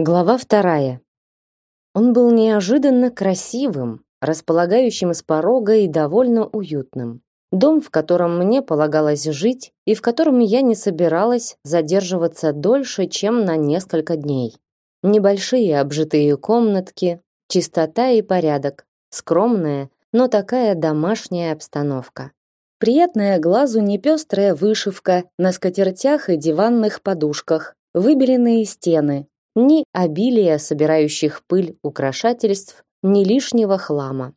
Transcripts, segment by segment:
Глава вторая. Он был неожиданно красивым, располагающим с порога и довольно уютным. Дом, в котором мне полагалось жить и в котором я не собиралась задерживаться дольше, чем на несколько дней. Небольшие обжитые комнатки, чистота и порядок, скромная, но такая домашняя обстановка. Приятная глазу непестрая вышивка на скатертях и диванных подушках, выбеленные стены, ни обилия собирающих пыль украшательств, ни лишнего хлама.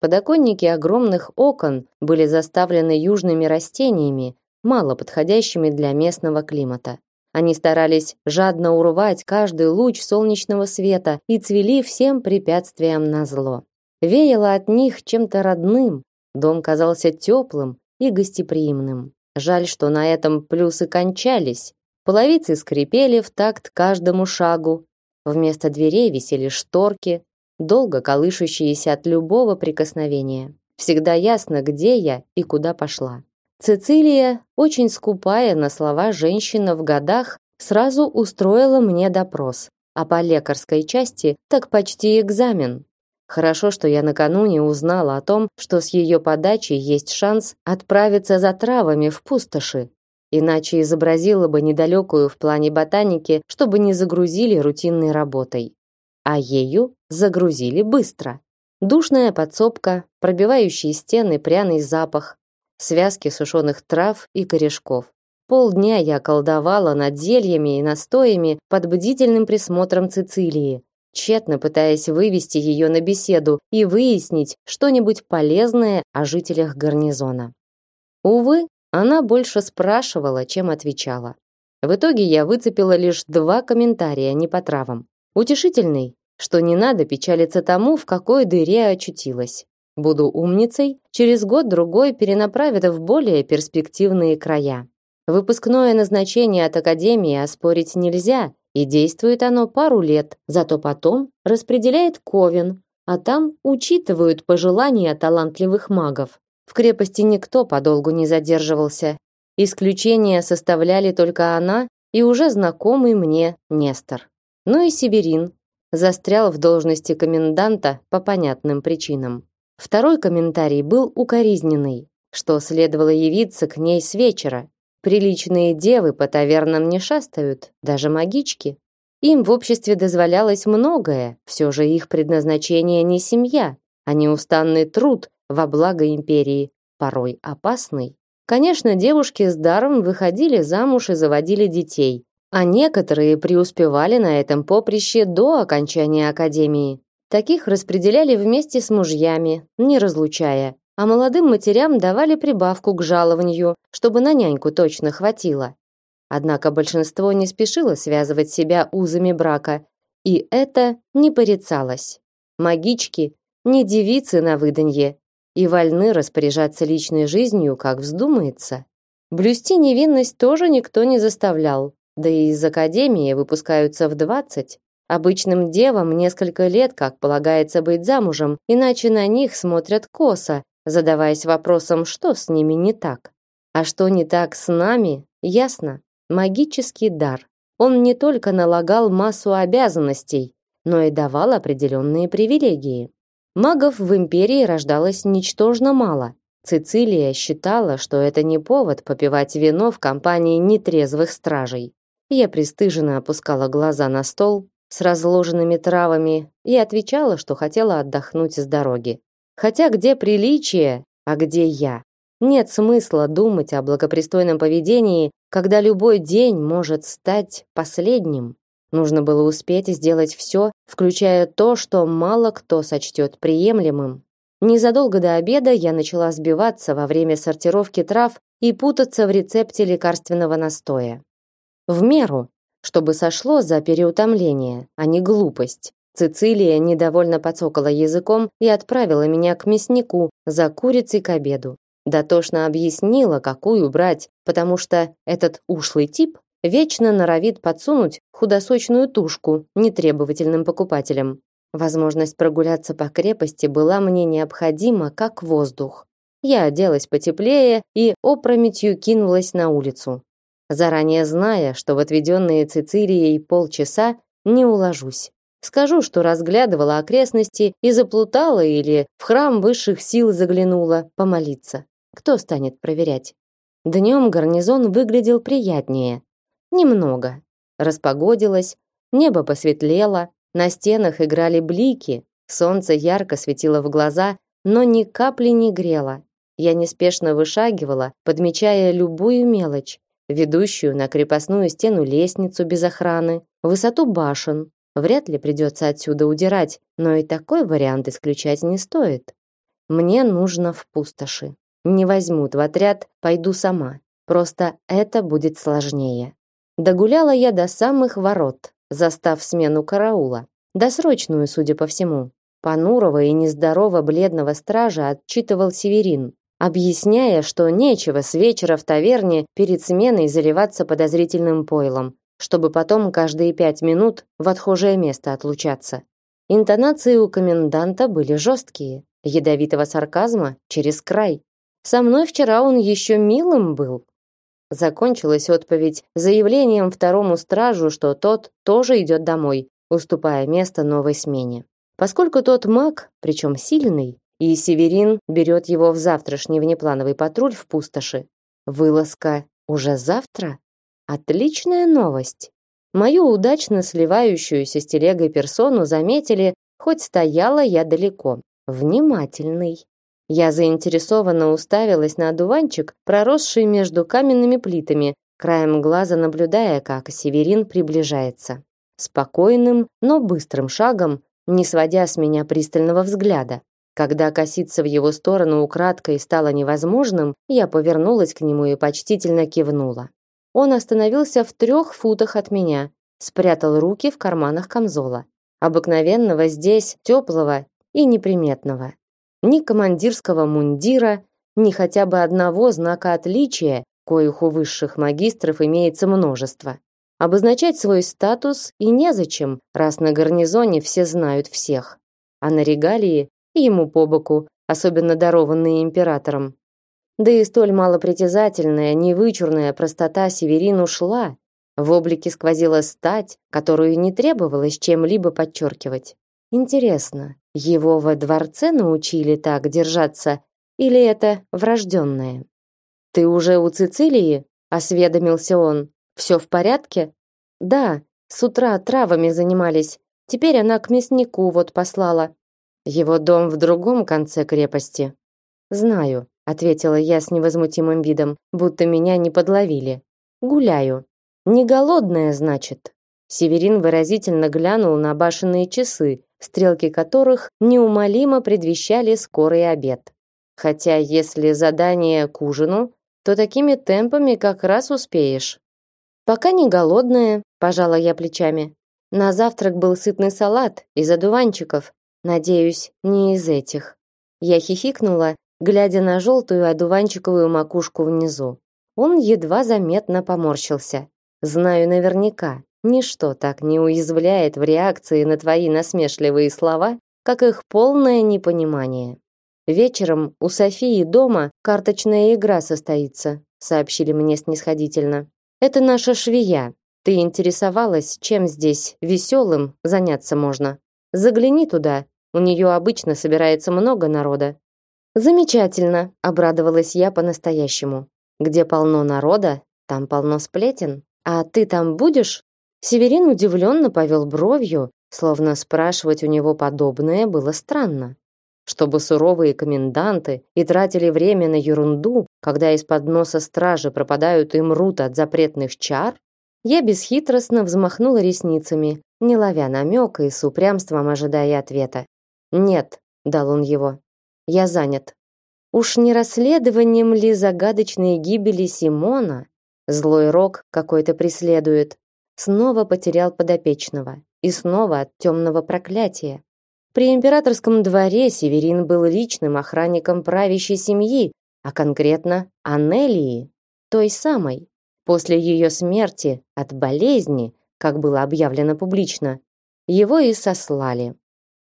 Подоконники огромных окон были заставлены южными растениями, мало подходящими для местного климата. Они старались жадно урвать каждый луч солнечного света и цвели всем препятствиям назло. Веяло от них чем-то родным, дом казался теплым и гостеприимным. Жаль, что на этом плюсы кончались. Половицы скрипели в такт каждому шагу. Вместо дверей висели шторки, долго колышущиеся от любого прикосновения. Всегда ясно, где я и куда пошла. Цицилия, очень скупая на слова женщина в годах, сразу устроила мне допрос, а по лекарской части так почти экзамен. Хорошо, что я накануне узнала о том, что с ее подачи есть шанс отправиться за травами в пустоши. Иначе изобразила бы недалекую в плане ботаники, чтобы не загрузили рутинной работой. А ею загрузили быстро. Душная подсобка, пробивающие стены пряный запах, связки сушеных трав и корешков. Полдня я колдовала над зельями и настоями под бдительным присмотром Цицилии, тщетно пытаясь вывести ее на беседу и выяснить что-нибудь полезное о жителях гарнизона. Увы, она больше спрашивала, чем отвечала. В итоге я выцепила лишь два комментария не по травам. Утешительный, что не надо печалиться тому, в какой дыре очутилась. Буду умницей, через год-другой перенаправят в более перспективные края. Выпускное назначение от академии оспорить нельзя, и действует оно пару лет, зато потом распределяет Ковен, а там учитывают пожелания талантливых магов. В крепости никто подолгу не задерживался. Исключения составляли только она и уже знакомый мне Нестор. Ну и Северин застрял в должности коменданта по понятным причинам. Второй комментарий был укоризненный, что следовало явиться к ней с вечера. Приличные девы по тавернам не шастают, даже магички. Им в обществе дозволялось многое, все же их предназначение не семья, а неустанный труд во благо империи, порой опасный. Конечно, девушки с даром выходили замуж и заводили детей, а некоторые преуспевали на этом поприще до окончания академии. Таких распределяли вместе с мужьями, не разлучая, а молодым матерям давали прибавку к жалованию, чтобы на няньку точно хватило. Однако большинство не спешило связывать себя узами брака, и это не порицалось. Магички не девицы на выданье и вольны распоряжаться личной жизнью, как вздумается. Блюсти невинность тоже никто не заставлял, да и из академии выпускаются в двадцать. Обычным девам несколько лет, как полагается быть замужем, иначе на них смотрят косо, задаваясь вопросом, что с ними не так. А что не так с нами, ясно. Магический дар. Он не только налагал массу обязанностей, но и давал определенные привилегии. Магов в империи рождалось ничтожно мало. Цицилия считала, что это не повод попивать вино в компании нетрезвых стражей. Я пристыженно опускала глаза на стол, с разложенными травами и отвечала, что хотела отдохнуть с дороги. Хотя где приличие, а где я? Нет смысла думать о благопристойном поведении, когда любой день может стать последним. Нужно было успеть сделать все, включая то, что мало кто сочтет приемлемым. Незадолго до обеда я начала сбиваться во время сортировки трав и путаться в рецепте лекарственного настоя. В меру, чтобы сошло за переутомление, а не глупость. Цицилия недовольно подсокала языком и отправила меня к мяснику за курицей к обеду. Дотошно объяснила, какую брать, потому что этот ушлый тип вечно норовит подсунуть худосочную тушку нетребовательным покупателям. Возможность прогуляться по крепости была мне необходима, как воздух. Я оделась потеплее и опрометью кинулась на улицу заранее зная, что в отведенные Цицилией полчаса не уложусь. Скажу, что разглядывала окрестности и заплутала или в храм высших сил заглянула помолиться. Кто станет проверять? Днем гарнизон выглядел приятнее. Немного. Распогодилось, небо посветлело, на стенах играли блики, солнце ярко светило в глаза, но ни капли не грело. Я неспешно вышагивала, подмечая любую мелочь, ведущую на крепостную стену лестницу без охраны, высоту башен. Вряд ли придется отсюда удирать, но и такой вариант исключать не стоит. Мне нужно в пустоши. Не возьмут в отряд, пойду сама. Просто это будет сложнее. Догуляла я до самых ворот, застав смену караула. Досрочную, судя по всему. Понурого и нездорово бледного стража отчитывал Северин объясняя, что нечего с вечера в таверне перед сменой заливаться подозрительным пойлом, чтобы потом каждые пять минут в отхожее место отлучаться. Интонации у коменданта были жесткие, ядовитого сарказма через край. Со мной вчера он еще милым был. Закончилась отповедь заявлением второму стражу, что тот тоже идет домой, уступая место новой смене. Поскольку тот маг, причем сильный, и Северин берет его в завтрашний внеплановый патруль в пустоши. Вылазка уже завтра? Отличная новость. Мою удачно сливающуюся с телегой персону заметили, хоть стояла я далеко. Внимательный. Я заинтересованно уставилась на одуванчик, проросший между каменными плитами, краем глаза наблюдая, как Северин приближается. Спокойным, но быстрым шагом, не сводя с меня пристального взгляда. Когда коситься в его сторону украдкой стало невозможным, я повернулась к нему и почтительно кивнула. Он остановился в трех футах от меня, спрятал руки в карманах камзола. Обыкновенного здесь, теплого и неприметного. Ни командирского мундира, ни хотя бы одного знака отличия, коих у высших магистров имеется множество. Обозначать свой статус и незачем, раз на гарнизоне все знают всех. А на регалии и ему по боку, особенно дарованные императором. Да и столь малопритязательная, невычурная простота Северин ушла. В облике сквозила стать, которую не требовалось чем-либо подчеркивать. Интересно, его во дворце научили так держаться, или это врожденное? «Ты уже у Цицилии?» – осведомился он. «Все в порядке?» «Да, с утра травами занимались. Теперь она к мяснику вот послала. Его дом в другом конце крепости. Знаю, ответила я с невозмутимым видом, будто меня не подловили. Гуляю. Не голодная, значит. Северин выразительно глянул на башенные часы, стрелки которых неумолимо предвещали скорый обед. Хотя если задание к ужину, то такими темпами как раз успеешь. Пока не голодная, пожала я плечами. На завтрак был сытный салат из одуванчиков, Надеюсь, не из этих. Я хихикнула, глядя на желтую одуванчиковую макушку внизу. Он едва заметно поморщился. Знаю наверняка, ничто так не уязвляет в реакции на твои насмешливые слова, как их полное непонимание. Вечером у Софии дома карточная игра состоится, сообщили мне снисходительно. Это наша швея. Ты интересовалась, чем здесь веселым заняться можно? Загляни туда. У нее обычно собирается много народа. Замечательно, обрадовалась я по-настоящему. Где полно народа, там полно сплетен. А ты там будешь? Северин удивленно повел бровью, словно спрашивать у него подобное было странно. Чтобы суровые коменданты и тратили время на ерунду, когда из-под носа стражи пропадают и мрут от запретных чар, я бесхитростно взмахнула ресницами, не ловя намека и с упрямством ожидая ответа. «Нет», — дал он его, — «я занят». Уж не расследованием ли загадочной гибели Симона? Злой рок какой-то преследует. Снова потерял подопечного. И снова от темного проклятия. При императорском дворе Северин был личным охранником правящей семьи, а конкретно Анелии, той самой. После ее смерти от болезни, как было объявлено публично, его и сослали.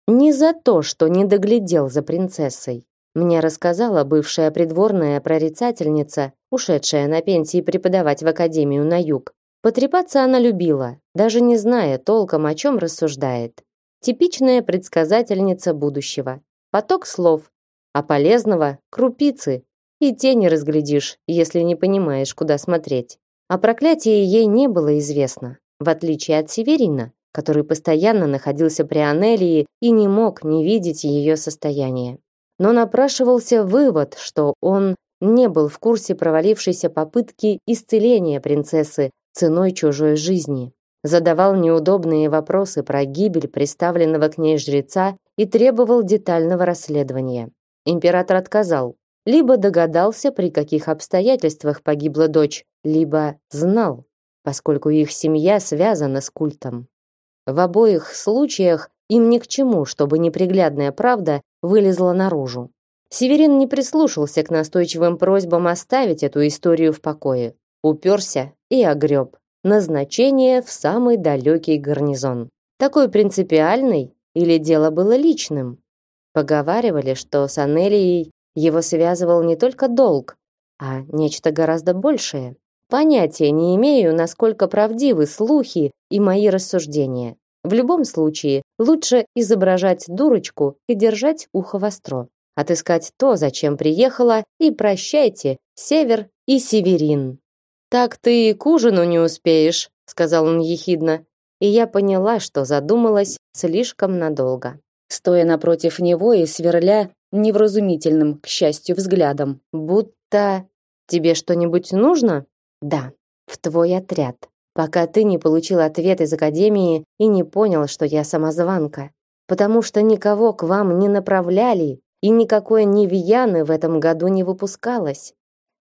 Не за то, что не доглядел за принцессой. Мне рассказала бывшая придворная прорицательница, ушедшая на пенсии преподавать в академию на юг. Потрепаться она любила, даже не зная толком, о чем рассуждает. Типичная предсказательница будущего. Поток слов, а полезного – крупицы. И те не разглядишь, если не понимаешь, куда смотреть. О проклятии ей не было известно, в отличие от Северина, который постоянно находился при Анелии и не мог не видеть ее состояние. Но напрашивался вывод, что он не был в курсе провалившейся попытки исцеления принцессы ценой чужой жизни. Задавал неудобные вопросы про гибель представленного к ней жреца и требовал детального расследования. Император отказал. Либо догадался, при каких обстоятельствах погибла дочь, либо знал, поскольку их семья связана с культом. В обоих случаях им ни к чему, чтобы неприглядная правда вылезла наружу. Северин не прислушался к настойчивым просьбам оставить эту историю в покое. Уперся и огреб. Назначение в самый далекий гарнизон. Такой принципиальный или дело было личным? Поговаривали, что с Анелией его связывал не только долг, а нечто гораздо большее. Понятия не имею, насколько правдивы слухи и мои рассуждения. В любом случае, лучше изображать дурочку и держать ухо востро отыскать то, зачем приехала, и прощайте, Север и Северин. Так ты к ужину не успеешь, сказал он ехидно, и я поняла, что задумалась слишком надолго. Стоя напротив него и сверля невразумительным, к счастью, взглядом, будто тебе что-нибудь нужно? Да, в твой отряд. Пока ты не получил ответ из академии и не понял, что я самозванка, потому что никого к вам не направляли и никакой Невьяны в этом году не выпускалось.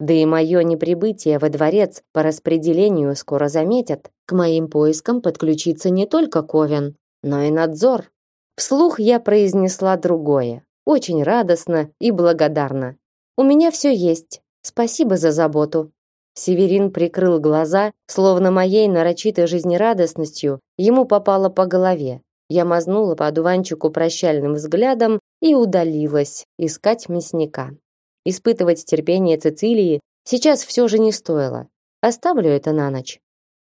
Да и мое неприбытие во дворец по распределению скоро заметят. К моим поискам подключится не только Ковен, но и надзор. Вслух я произнесла другое, очень радостно и благодарно. У меня все есть. Спасибо за заботу. Северин прикрыл глаза, словно моей нарочитой жизнерадостностью ему попало по голове. Я мазнула по одуванчику прощальным взглядом и удалилась искать мясника. Испытывать терпение Цицилии сейчас все же не стоило. Оставлю это на ночь.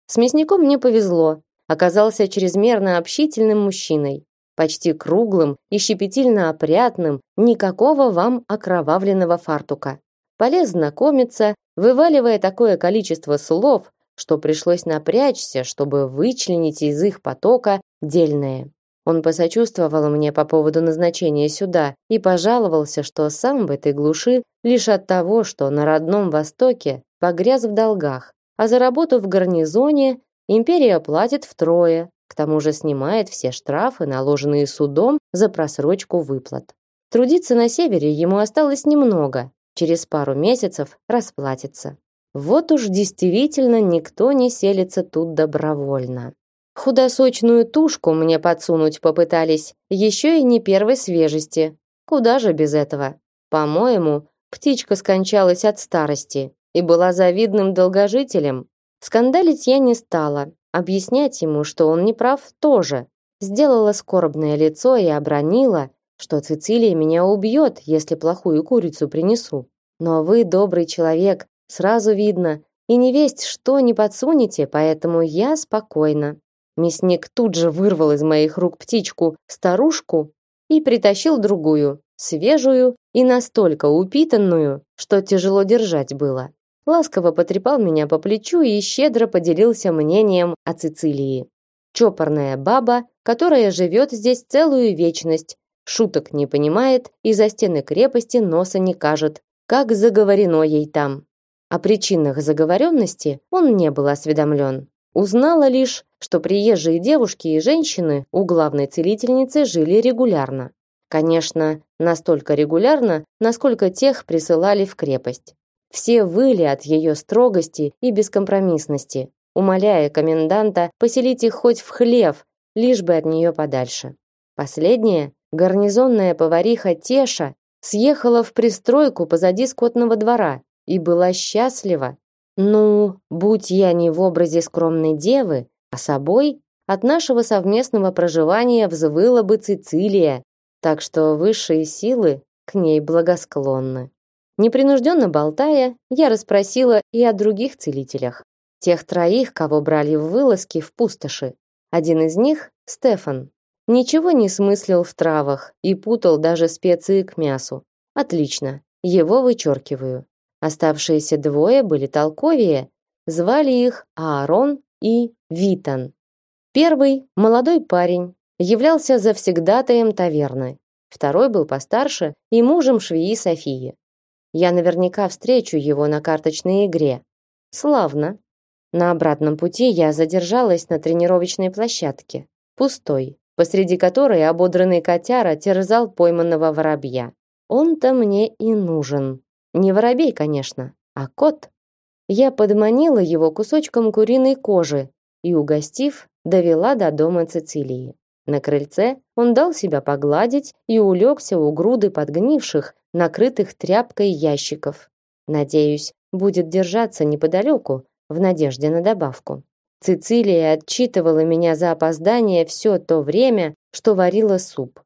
С мясником мне повезло. Оказался чрезмерно общительным мужчиной, почти круглым и щепетильно опрятным, никакого вам окровавленного фартука. Полез знакомиться, вываливая такое количество слов, что пришлось напрячься, чтобы вычленить из их потока дельное. Он посочувствовал мне по поводу назначения сюда и пожаловался, что сам в этой глуши лишь от того, что на родном Востоке погряз в долгах, а за работу в гарнизоне империя платит втрое, к тому же снимает все штрафы, наложенные судом за просрочку выплат. Трудиться на севере ему осталось немного, через пару месяцев расплатится. Вот уж действительно никто не селится тут добровольно. Худосочную тушку мне подсунуть попытались, еще и не первой свежести. Куда же без этого? По-моему, птичка скончалась от старости и была завидным долгожителем. Скандалить я не стала, объяснять ему, что он не прав, тоже. Сделала скорбное лицо и обронила, что Цицилия меня убьет, если плохую курицу принесу. Но вы добрый человек, сразу видно, и не весть что не подсунете, поэтому я спокойна. Мясник тут же вырвал из моих рук птичку, старушку, и притащил другую, свежую и настолько упитанную, что тяжело держать было. Ласково потрепал меня по плечу и щедро поделился мнением о Цицилии. Чопорная баба, которая живет здесь целую вечность, шуток не понимает и за стены крепости носа не кажет, как заговорено ей там. О причинах заговоренности он не был осведомлен. Узнала лишь, что приезжие девушки и женщины у главной целительницы жили регулярно. Конечно, настолько регулярно, насколько тех присылали в крепость. Все выли от ее строгости и бескомпромиссности, умоляя коменданта поселить их хоть в хлев, лишь бы от нее подальше. Последняя, гарнизонная повариха Теша, съехала в пристройку позади скотного двора и была счастлива, ну, будь я не в образе скромной девы, а собой, от нашего совместного проживания взвыла бы Цицилия, так что высшие силы к ней благосклонны. Непринужденно болтая, я расспросила и о других целителях. тех троих, кого брали в вылазки в пустоши. Один из них Стефан. Ничего не смыслил в травах и путал даже специи к мясу. Отлично, его вычеркиваю. Оставшиеся двое были толковее, звали их Аарон и Витан. Первый, молодой парень, являлся завсегдатаем таверны. Второй был постарше и мужем швеи Софии. Я наверняка встречу его на карточной игре. Славно. На обратном пути я задержалась на тренировочной площадке, пустой, посреди которой ободранный котяра терзал пойманного воробья. Он-то мне и нужен. Не воробей, конечно, а кот. Я подманила его кусочком куриной кожи и, угостив, довела до дома Цицилии. На крыльце он дал себя погладить и улегся у груды подгнивших, накрытых тряпкой ящиков. Надеюсь, будет держаться неподалеку, в надежде на добавку. Цицилия отчитывала меня за опоздание все то время, что варила суп.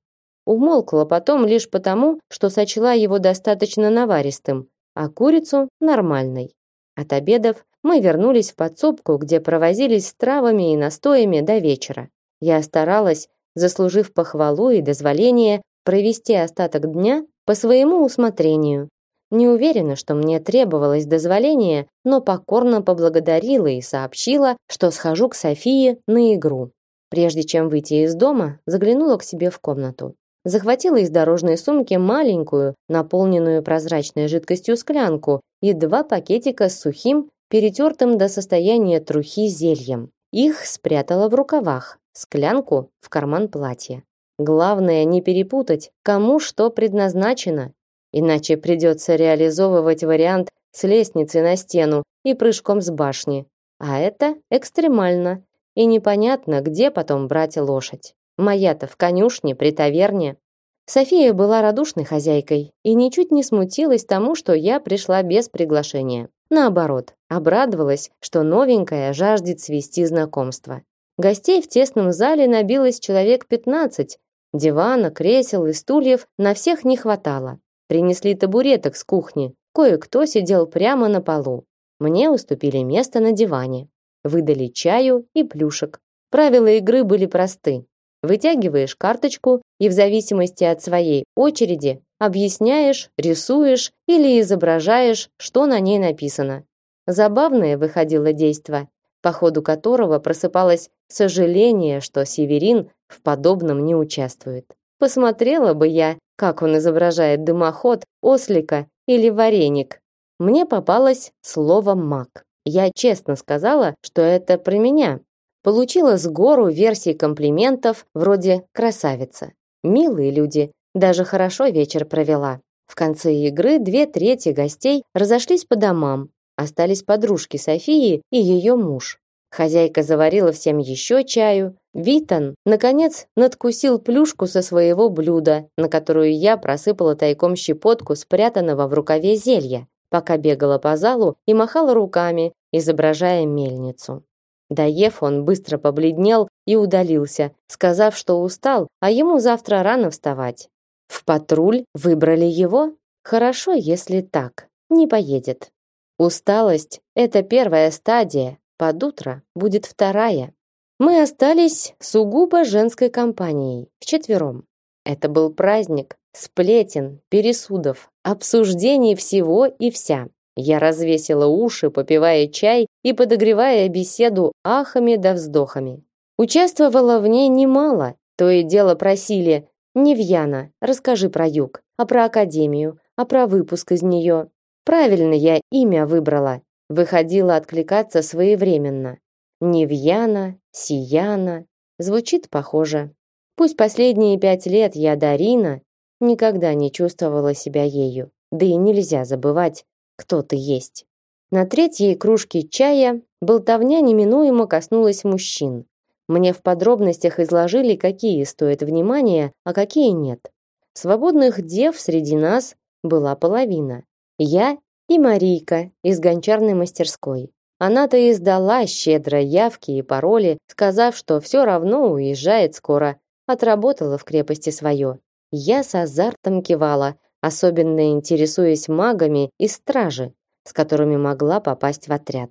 Умолкла потом лишь потому, что сочла его достаточно наваристым, а курицу нормальной. От обедов мы вернулись в подсобку, где провозились с травами и настоями до вечера. Я старалась, заслужив похвалу и дозволение, провести остаток дня по своему усмотрению. Не уверена, что мне требовалось дозволение, но покорно поблагодарила и сообщила, что схожу к Софии на игру. Прежде чем выйти из дома, заглянула к себе в комнату. Захватила из дорожной сумки маленькую, наполненную прозрачной жидкостью склянку и два пакетика с сухим, перетертым до состояния трухи зельем. Их спрятала в рукавах, склянку в карман платья. Главное не перепутать, кому что предназначено, иначе придется реализовывать вариант с лестницы на стену и прыжком с башни. А это экстремально, и непонятно, где потом брать лошадь. Моя-то в конюшне при таверне. София была радушной хозяйкой и ничуть не смутилась тому, что я пришла без приглашения. Наоборот, обрадовалась, что новенькая жаждет свести знакомство. Гостей в тесном зале набилось человек 15. Дивана, кресел и стульев на всех не хватало. Принесли табуреток с кухни. Кое-кто сидел прямо на полу. Мне уступили место на диване. Выдали чаю и плюшек. Правила игры были просты. Вытягиваешь карточку и в зависимости от своей очереди объясняешь, рисуешь или изображаешь, что на ней написано. Забавное выходило действо по ходу которого просыпалось сожаление, что Северин в подобном не участвует. Посмотрела бы я, как он изображает дымоход, ослика или вареник. Мне попалось слово «маг». Я честно сказала, что это про меня. Получила с гору версий комплиментов вроде «красавица». Милые люди, даже хорошо вечер провела. В конце игры две трети гостей разошлись по домам, остались подружки Софии и ее муж. Хозяйка заварила всем еще чаю. Витан, наконец, надкусил плюшку со своего блюда, на которую я просыпала тайком щепотку спрятанного в рукаве зелья, пока бегала по залу и махала руками, изображая мельницу. Доев, он быстро побледнел и удалился, сказав, что устал, а ему завтра рано вставать. В патруль выбрали его? Хорошо, если так. Не поедет. Усталость – это первая стадия, под утро будет вторая. Мы остались сугубо женской компанией, вчетвером. Это был праздник, сплетен, пересудов, обсуждений всего и вся. Я развесила уши, попивая чай и подогревая беседу ахами да вздохами. Участвовала в ней немало, то и дело просили «Невьяна, расскажи про юг, а про академию, а про выпуск из нее. Правильно я имя выбрала. Выходила откликаться своевременно. Невьяна, Сияна. Звучит похоже. Пусть последние пять лет я Дарина, никогда не чувствовала себя ею. Да и нельзя забывать, кто ты есть. На третьей кружке чая болтовня неминуемо коснулась мужчин. Мне в подробностях изложили, какие стоят внимания, а какие нет. Свободных дев среди нас была половина. Я и Марийка из гончарной мастерской. Она-то и сдала щедро явки и пароли, сказав, что все равно уезжает скоро, отработала в крепости свое. Я с азартом кивала, особенно интересуясь магами и стражи, с которыми могла попасть в отряд.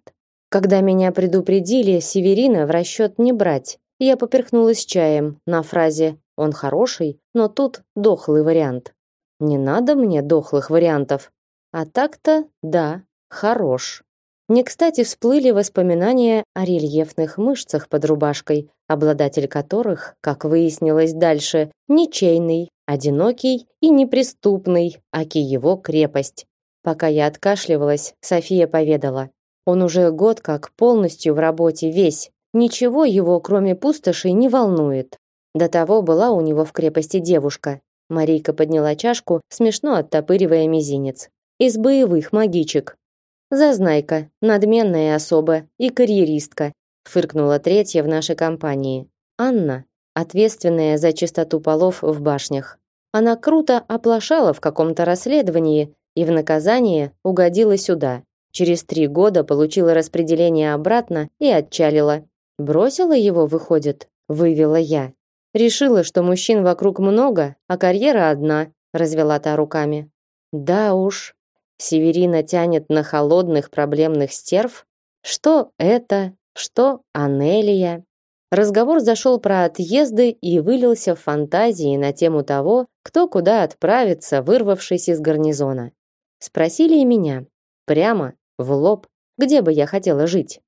Когда меня предупредили Северина в расчет не брать, я поперхнулась чаем на фразе «он хороший», но тут дохлый вариант. Не надо мне дохлых вариантов. А так-то, да, хорош. Не кстати всплыли воспоминания о рельефных мышцах под рубашкой, обладатель которых, как выяснилось дальше, ничейный, одинокий и неприступный, аки его крепость. Пока я откашливалась, София поведала. Он уже год как полностью в работе весь. Ничего его, кроме пустоши, не волнует. До того была у него в крепости девушка. Марийка подняла чашку, смешно оттопыривая мизинец. Из боевых магичек. Зазнайка, надменная особа и карьеристка, фыркнула третья в нашей компании. Анна, ответственная за чистоту полов в башнях. Она круто оплошала в каком-то расследовании и в наказание угодила сюда. Через три года получила распределение обратно и отчалила. Бросила его, выходит, вывела я. Решила, что мужчин вокруг много, а карьера одна, развела та руками. Да уж. Северина тянет на холодных проблемных стерв. Что это, что Анелия. Разговор зашел про отъезды и вылился в фантазии на тему того, кто куда отправится, вырвавшись из гарнизона. Спросили и меня. Прямо, в лоб, где бы я хотела жить.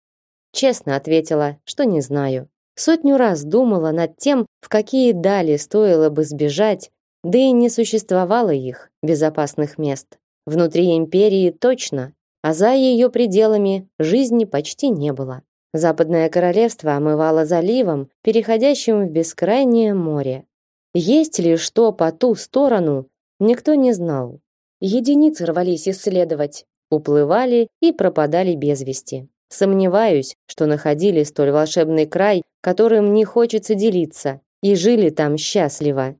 Честно ответила, что не знаю. Сотню раз думала над тем, в какие дали стоило бы сбежать, да и не существовало их, безопасных мест. Внутри империи точно, а за ее пределами жизни почти не было. Западное королевство омывало заливом, переходящим в бескрайнее море. Есть ли что по ту сторону, никто не знал. Единицы рвались исследовать, уплывали и пропадали без вести. Сомневаюсь, что находили столь волшебный край, которым не хочется делиться, и жили там счастливо.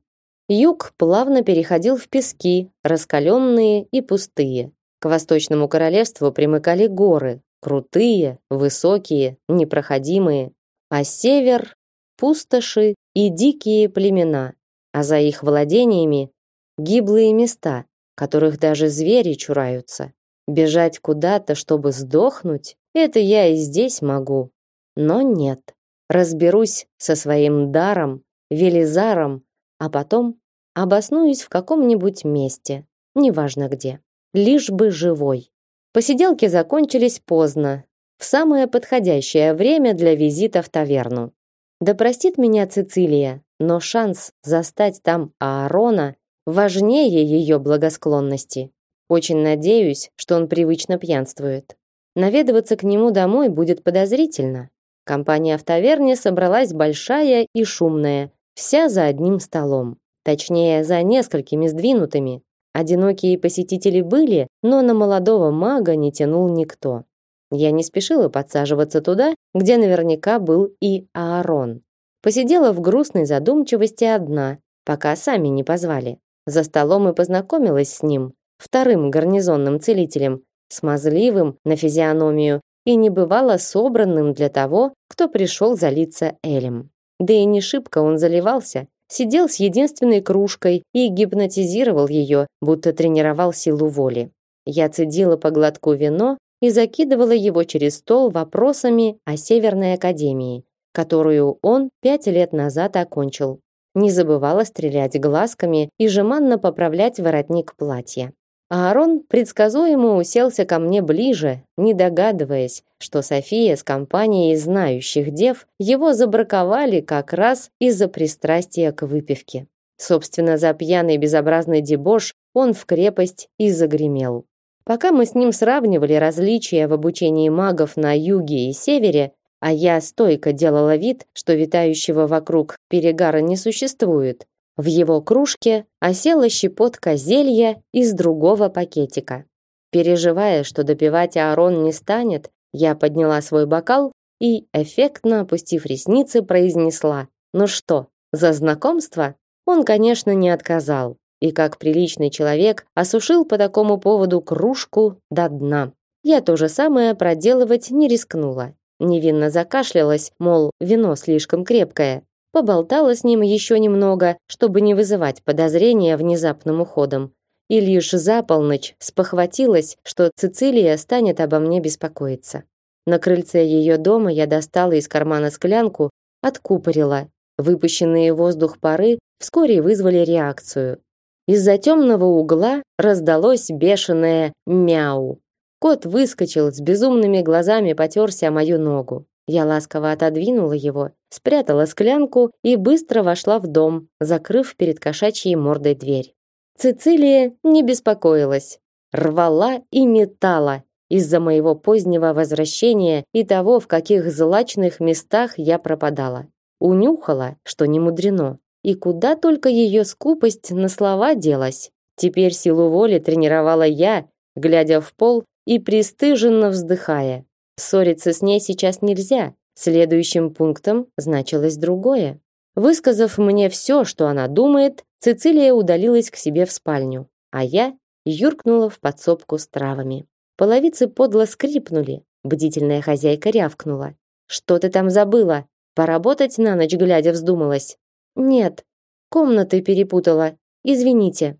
Юг плавно переходил в пески, раскаленные и пустые. К восточному королевству примыкали горы, крутые, высокие, непроходимые, а север пустоши и дикие племена, а за их владениями гиблые места, которых даже звери чураются. Бежать куда-то, чтобы сдохнуть, это я и здесь могу. Но нет. Разберусь со своим даром, Велизаром, а потом обоснуюсь в каком-нибудь месте, неважно где, лишь бы живой. Посиделки закончились поздно, в самое подходящее время для визита в таверну. Да простит меня Цицилия, но шанс застать там Аарона важнее ее благосклонности. Очень надеюсь, что он привычно пьянствует. Наведываться к нему домой будет подозрительно. Компания в таверне собралась большая и шумная, вся за одним столом. Точнее, за несколькими сдвинутыми. Одинокие посетители были, но на молодого мага не тянул никто. Я не спешила подсаживаться туда, где наверняка был и Аарон. Посидела в грустной задумчивости одна, пока сами не позвали. За столом и познакомилась с ним, вторым гарнизонным целителем, смазливым на физиономию и небывало собранным для того, кто пришел залиться элем. Да и не шибко он заливался, сидел с единственной кружкой и гипнотизировал ее, будто тренировал силу воли. Я цедила по глотку вино и закидывала его через стол вопросами о Северной академии, которую он пять лет назад окончил. Не забывала стрелять глазками и жеманно поправлять воротник платья. Аарон предсказуемо уселся ко мне ближе, не догадываясь, что София с компанией знающих дев его забраковали как раз из-за пристрастия к выпивке. Собственно, за пьяный безобразный дебош он в крепость и загремел. Пока мы с ним сравнивали различия в обучении магов на юге и севере, а я стойко делала вид, что витающего вокруг перегара не существует, в его кружке осела щепотка зелья из другого пакетика. Переживая, что допивать Аарон не станет, я подняла свой бокал и, эффектно опустив ресницы, произнесла «Ну что, за знакомство?» Он, конечно, не отказал и, как приличный человек, осушил по такому поводу кружку до дна. Я то же самое проделывать не рискнула. Невинно закашлялась, мол, вино слишком крепкое, поболтала с ним еще немного, чтобы не вызывать подозрения внезапным уходом. И лишь за полночь спохватилась, что Цицилия станет обо мне беспокоиться. На крыльце ее дома я достала из кармана склянку, откупорила. Выпущенные в воздух пары вскоре вызвали реакцию. Из-за темного угла раздалось бешеное мяу. Кот выскочил с безумными глазами, потерся о мою ногу. Я ласково отодвинула его, спрятала склянку и быстро вошла в дом, закрыв перед кошачьей мордой дверь. Цицилия не беспокоилась, рвала и метала из-за моего позднего возвращения и того, в каких злачных местах я пропадала. Унюхала, что не мудрено, и куда только ее скупость на слова делась. Теперь силу воли тренировала я, глядя в пол и пристыженно вздыхая. Ссориться с ней сейчас нельзя. Следующим пунктом значилось другое. Высказав мне все, что она думает, Цицилия удалилась к себе в спальню, а я юркнула в подсобку с травами. Половицы подло скрипнули, бдительная хозяйка рявкнула. «Что ты там забыла? Поработать на ночь глядя вздумалась?» «Нет, комнаты перепутала. Извините.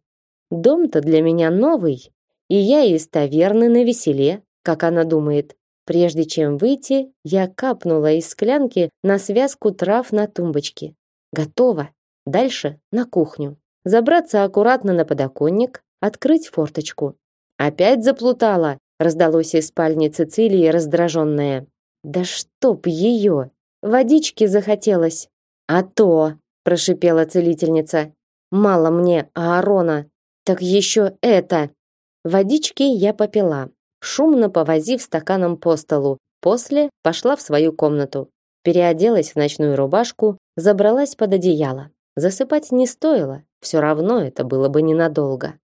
Дом-то для меня новый, и я из таверны на веселе, как она думает. Прежде чем выйти, я капнула из склянки на связку трав на тумбочке. Готово. Дальше на кухню. Забраться аккуратно на подоконник, открыть форточку. Опять заплутала, раздалось из спальни Цицилии раздраженная. Да чтоб ее! Водички захотелось. А то, прошипела целительница. Мало мне Аарона, так еще это. Водички я попила, шумно повозив стаканом по столу. После пошла в свою комнату, переоделась в ночную рубашку, забралась под одеяло. Засыпать не стоило, все равно это было бы ненадолго.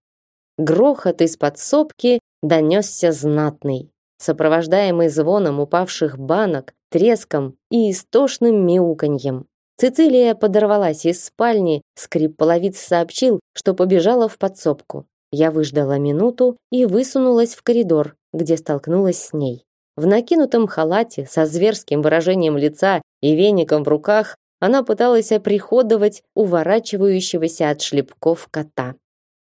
Грохот из подсобки донесся знатный, сопровождаемый звоном упавших банок, треском и истошным мяуканьем. Цицилия подорвалась из спальни, скрип половиц сообщил, что побежала в подсобку. Я выждала минуту и высунулась в коридор, где столкнулась с ней. В накинутом халате со зверским выражением лица и веником в руках она пыталась оприходовать уворачивающегося от шлепков кота.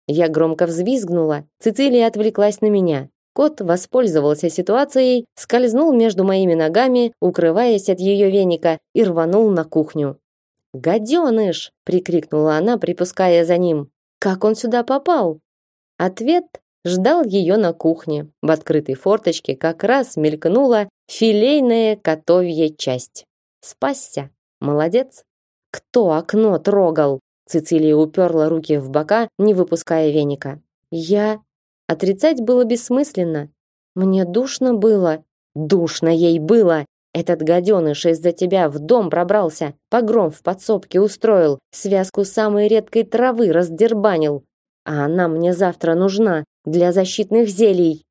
Я громко взвизгнула, Цицилия отвлеклась на меня. Кот воспользовался ситуацией, скользнул между моими ногами, укрываясь от ее веника, и рванул на кухню. «Гаденыш!» — прикрикнула она, припуская за ним. «Как он сюда попал?» Ответ ждал ее на кухне. В открытой форточке как раз мелькнула филейная котовья часть. Спасся. Молодец. Кто окно трогал? Цицилия уперла руки в бока, не выпуская веника. Я отрицать было бессмысленно. Мне душно было. Душно ей было. Этот гаденыш из-за тебя в дом пробрался, погром в подсобке устроил, связку самой редкой травы раздербанил, а она мне завтра нужна для защитных зелий.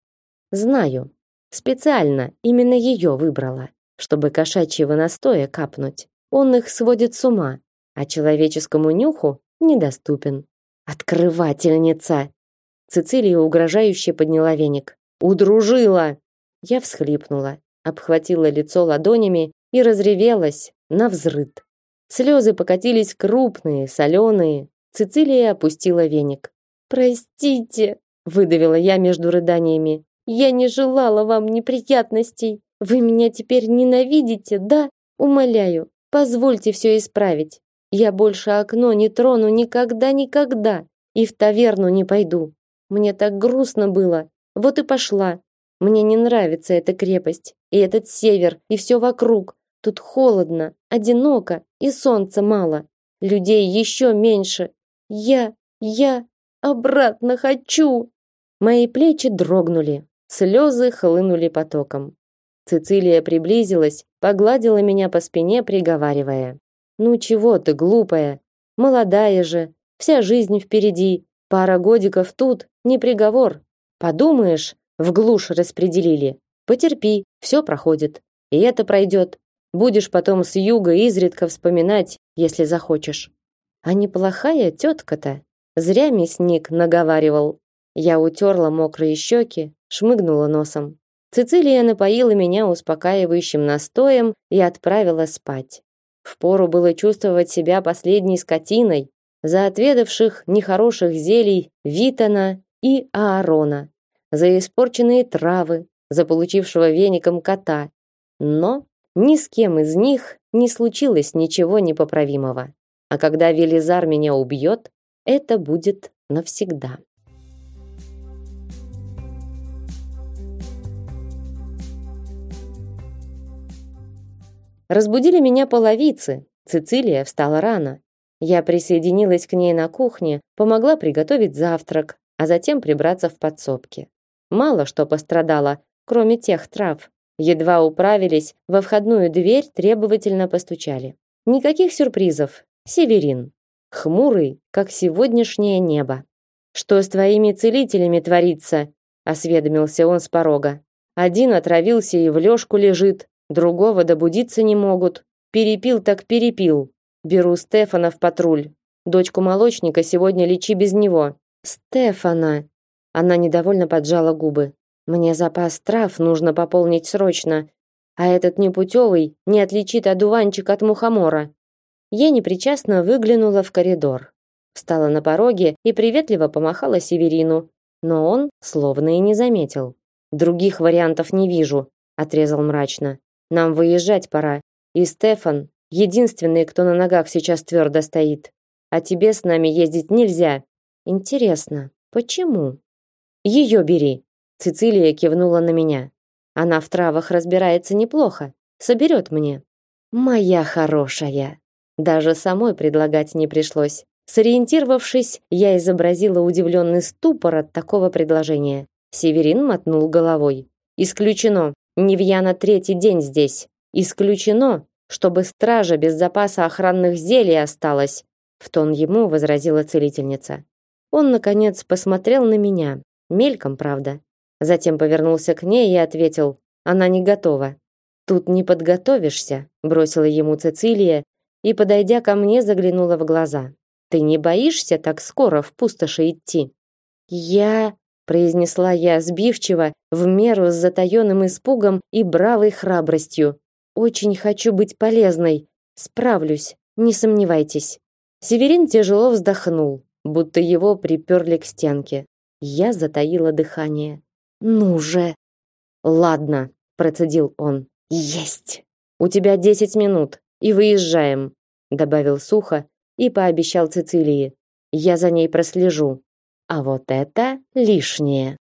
Знаю. Специально именно ее выбрала, чтобы кошачьего настоя капнуть. Он их сводит с ума, а человеческому нюху недоступен. Открывательница. Цицилия угрожающе подняла веник. Удружила. Я всхлипнула, обхватила лицо ладонями и разревелась на взрыд. Слезы покатились крупные, соленые. Цицилия опустила веник. Простите, выдавила я между рыданиями. Я не желала вам неприятностей. Вы меня теперь ненавидите, да? Умоляю, позвольте все исправить. Я больше окно не трону никогда-никогда и в таверну не пойду. Мне так грустно было. Вот и пошла. Мне не нравится эта крепость и этот север и все вокруг. Тут холодно, одиноко и солнца мало. Людей еще меньше. Я, я Обратно хочу. Мои плечи дрогнули, слезы хлынули потоком. Цицилия приблизилась, погладила меня по спине, приговаривая: "Ну чего ты, глупая? Молодая же, вся жизнь впереди. Пара годиков тут не приговор. Подумаешь, в глушь распределили. Потерпи, все проходит. И это пройдет. Будешь потом с юга изредка вспоминать, если захочешь. А неплохая тетка-то. Зря мясник наговаривал. Я утерла мокрые щеки, шмыгнула носом. Цицилия напоила меня успокаивающим настоем и отправила спать. Впору было чувствовать себя последней скотиной, за отведавших нехороших зелий Витана и Аарона, за испорченные травы, за получившего веником кота Но ни с кем из них не случилось ничего непоправимого. А когда Велизар меня убьет, это будет навсегда. Разбудили меня половицы. Цицилия встала рано. Я присоединилась к ней на кухне, помогла приготовить завтрак, а затем прибраться в подсобке. Мало что пострадало, кроме тех трав. Едва управились, во входную дверь требовательно постучали. Никаких сюрпризов. Северин. Хмурый, как сегодняшнее небо. «Что с твоими целителями творится?» – осведомился он с порога. «Один отравился и в лёжку лежит, другого добудиться не могут. Перепил так перепил. Беру Стефана в патруль. Дочку молочника сегодня лечи без него. Стефана. Она недовольно поджала губы. Мне запас трав нужно пополнить срочно, а этот непутевый не отличит одуванчик от мухомора. Я непричастно выглянула в коридор. Встала на пороге и приветливо помахала Северину, но он словно и не заметил. Других вариантов не вижу, отрезал мрачно. Нам выезжать пора. И Стефан единственный, кто на ногах сейчас твердо стоит. А тебе с нами ездить нельзя. Интересно, почему? Ее бери. Цицилия кивнула на меня. Она в травах разбирается неплохо. Соберет мне. Моя хорошая. Даже самой предлагать не пришлось. Сориентировавшись, я изобразила удивленный ступор от такого предложения. Северин мотнул головой. Исключено. Невьяна третий день здесь. Исключено, чтобы стража без запаса охранных зелий осталась, в тон ему возразила целительница. Он наконец посмотрел на меня, мельком, правда. Затем повернулся к ней и ответил: "Она не готова. Тут не подготовишься", бросила ему Цицилия и, подойдя ко мне, заглянула в глаза. "Ты не боишься так скоро в пустоши идти?" "Я", произнесла я сбивчиво, в меру с затаённым испугом и бравой храбростью. Очень хочу быть полезной. Справлюсь, не сомневайтесь. Северин тяжело вздохнул, будто его приперли к стенке. Я затаила дыхание. Ну же. Ладно, процедил он. Есть. У тебя десять минут и выезжаем, добавил сухо и пообещал Цицилии. Я за ней прослежу. А вот это лишнее.